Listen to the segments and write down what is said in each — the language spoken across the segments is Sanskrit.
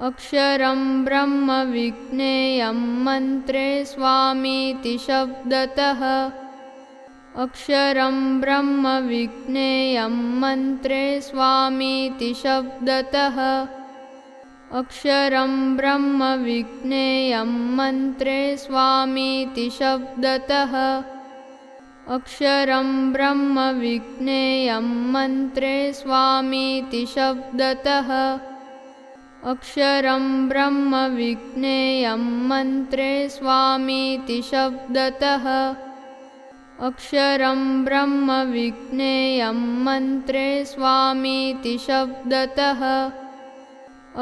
अक्षरं ब्रह्म विज्ञेयं मन्त्रे स्वामीति शब्दतः। अक्षरं ब्रह्म विज्ञेयं मन्त्रे स्वामीति शब्दतः। अक्षरं ब्रह्म विज्ञेयं मन्त्रे स्वामीति शब्दतः। अक्षरं ब्रह्म विज्ञेयं मन्त्रे स्वामीति शब्दतः अक्षरं ब्रह्म विज्ञेयं मन्त्रे स्वामीति शब्दतः। अक्षरं ब्रह्म विज्ञेयं मन्त्रे स्वामीति शब्दतः।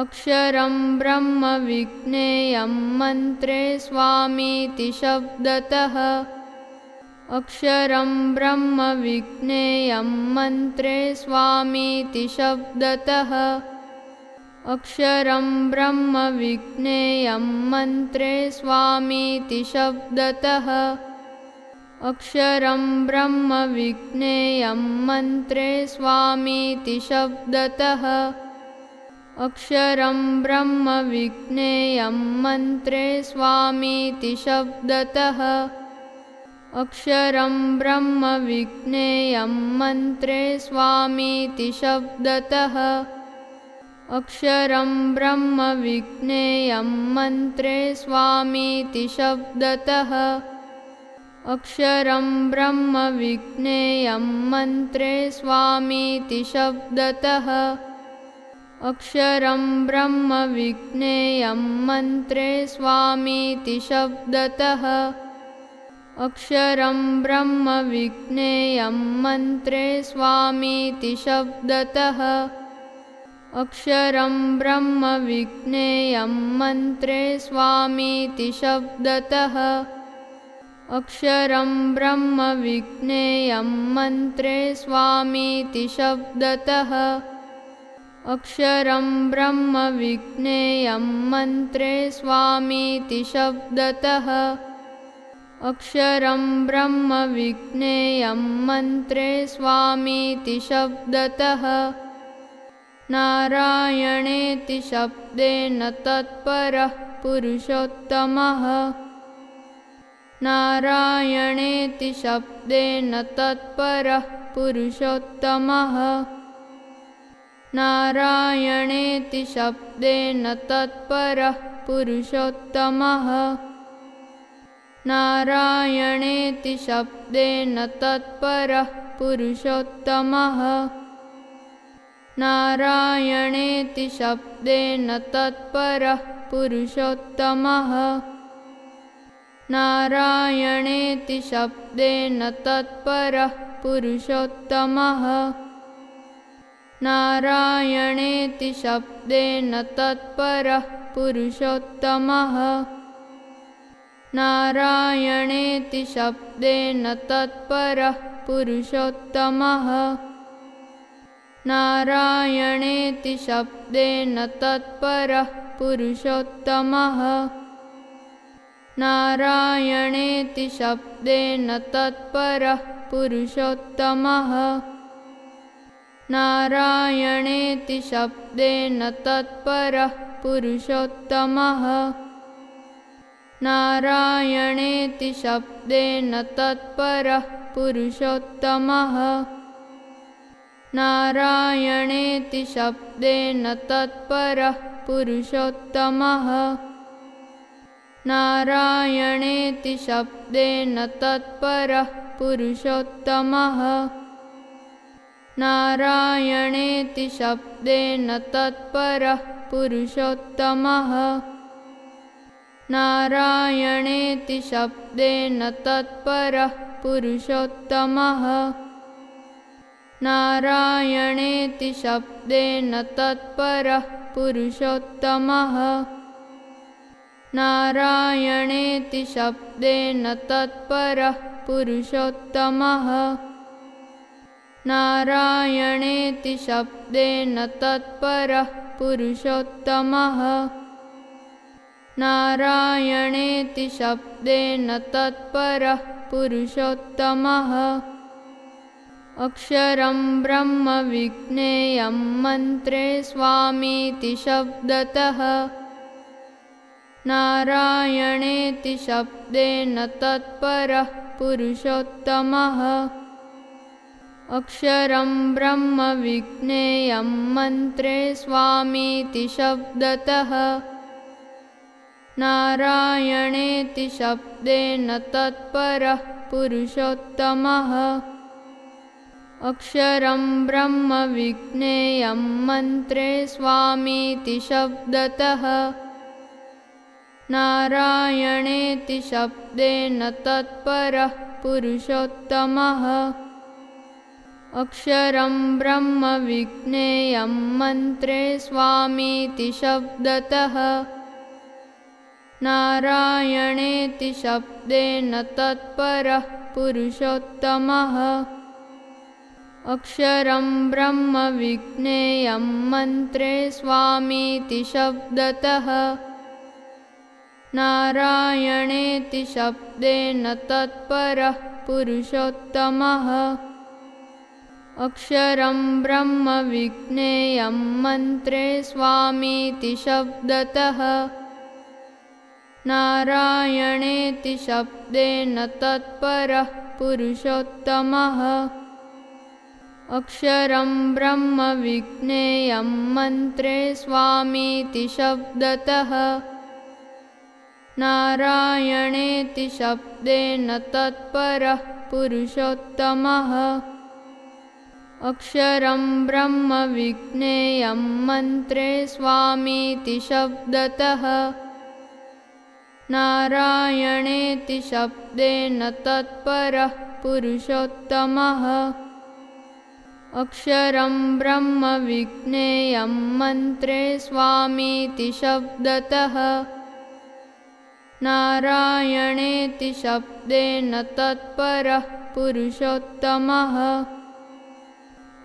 अक्षरं ब्रह्म विज्ञेयं मन्त्रे स्वामीति शब्दतः। अक्षरं ब्रह्म विज्ञेयं मन्त्रे स्वामीति शब्दतः अक्षरं ब्रह्म विज्ञेयं मन्त्रे स्वामीति शब्दतः। अक्षरं ब्रह्म विज्ञेयं मन्त्रे स्वामीति शब्दतः। अक्षरं ब्रह्म विज्ञेयं मन्त्रे स्वामीति शब्दतः। अक्षरं ब्रह्म विज्ञेयं मन्त्रे स्वामीति शब्दतः अक्षरं ब्रह्म विज्ञेयं मन्त्रे स्वामीति शब्दतः। अक्षरं ब्रह्म विज्ञेयं मन्त्रे स्वामीति शब्दतः। अक्षरं ब्रह्म विज्ञेयं मन्त्रे स्वामीति शब्दतः। अक्षरं ब्रह्म विज्ञेयं मन्त्रे स्वामीति शब्दतः अक्षरं ब्रह्म विज्ञेयं मन्त्रे स्वामीति शब्दतः। अक्षरं ब्रह्म विज्ञेयं मन्त्रे स्वामीति शब्दतः। अक्षरं ब्रह्म विज्ञेयं मन्त्रे स्वामीति शब्दतः। अक्षरं ब्रह्म विज्ञेयं मन्त्रे स्वामीति शब्दतः नारायणेति शब्देन तत्परः पुरुषोत्तमः। नारायणेति शब्देन तत्परः पुरुषोत्तमः। नारायणेति शब्देन तत्परः पुरुषोत्तमः। नारायणेति शब्देन तत्परः पुरुषोत्तमः नारायणेति शब्देन तत्परः पुरुषोत्तमः। नारायणेति शब्देन तत्परः पुरुषोत्तमः। नारायणेति शब्देन तत्परः पुरुषोत्तमः। नारायणेति शब्देन तत्परः पुरुषोत्तमः नारायणेति शब्देन तत्परः पुरुषोत्तमः। नारायणेति शब्देन तत्परः पुरुषोत्तमः। नारायणेति शब्देन तत्परः पुरुषोत्तमः। नारायणेति शब्देन तत्परः पुरुषोत्तमः नारायणेति शब्देन तत्परः पुरुषोत्तमः। नारायणेति शब्देन तत्परः पुरुषोत्तमः। नारायणेति शब्देन तत्परः पुरुषोत्तमः। नारायणेति शब्देन तत्परः पुरुषोत्तमः नारायणेति शब्देन तत्परः पुरुषोत्तमः। नारायणेति शब्देन तत्परः पुरुषोत्तमः। नारायणेति शब्देन तत्परः पुरुषोत्तमः। नारायणेति शब्देन तत्परः पुरुषोत्तमः अक्षरं ब्रह्मविज्ञेयं मन्त्रे स्वामीति शब्दतः। नारायणेति शब्देन तत्परः पुरुषोत्तमः। अक्षरं ब्रह्मविज्ञेयं मन्त्रे स्वामीति शब्दतः। नारायणेति शब्देन तत्परः पुरुषोत्तमः अक्षरं ब्रह्मविज्ञेयं मन्त्रे स्वामीति शब्दतः। नारायणेति शब्देन तत्परः पुरुषोत्तमः। अक्षरं ब्रह्मविज्ञेयं मन्त्रे स्वामीति शब्दतः। नारायणेति शब्देन तत्परः पुरुषोत्तमः अक्षरं ब्रह्मविज्ञेयं मन्त्रे स्वामीति शब्दतः। नारायणेति शब्देन तत्परः पुरुषोत्तमः। अक्षरं ब्रह्मविज्ञेयं मन्त्रे स्वामीति शब्दतः। नारायणेति शब्देन तत्परः पुरुषोत्तमः अक्षरं ब्रह्मविज्ञेयं मन्त्रे स्वामीति शब्दतः। नारायणेति शब्देन तत्परः पुरुषोत्तमः। अक्षरं ब्रह्मविज्ञेयं मन्त्रे स्वामीति शब्दतः। नारायणेति शब्देन तत्परः पुरुषोत्तमः अक्षरं ब्रह्मविज्ञेयं मन्त्रे स्वामीति शब्दतः। नारायणेति शब्देन तत्परः पुरुषोत्तमः।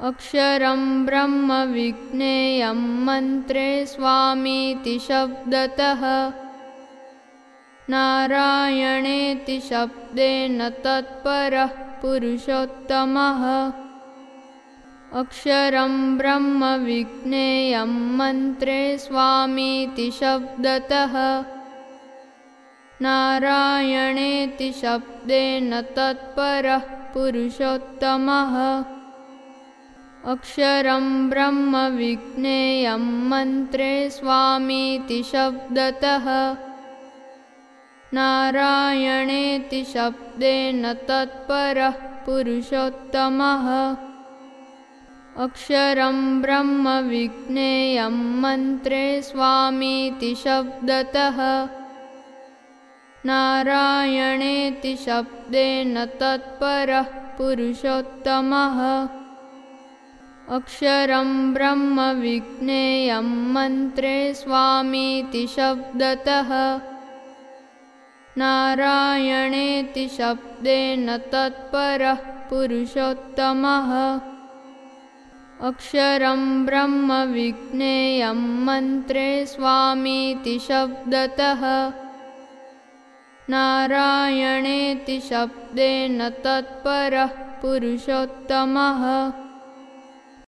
अक्षरं ब्रह्मविज्ञेयं मन्त्रे स्वामीति शब्दतः। नारायणेति शब्देन तत्परः पुरुषोत्तमः अक्षरं ब्रह्मविज्ञेयं मन्त्रे स्वामीति शब्दतः। नारायणेति शब्देन तत्परः पुरुषोत्तमः। अक्षरं ब्रह्मविज्ञेयं मन्त्रे स्वामीति शब्दतः। नारायणेति शब्देन तत्परः पुरुषोत्तमः अक्षरं ब्रह्मविज्ञेयं मन्त्रे स्वामीति शब्दतः। नारायणेति शब्देन तत्परः पुरुषोत्तमः। अक्षरं ब्रह्मविज्ञेयं मन्त्रे स्वामीति शब्दतः। नारायणेति शब्देन तत्परः पुरुषोत्तमः अक्षरं ब्रह्मविज्ञेयं मन्त्रे स्वामीति शब्दतः। नारायणेति शब्देन तत्परः पुरुषोत्तमः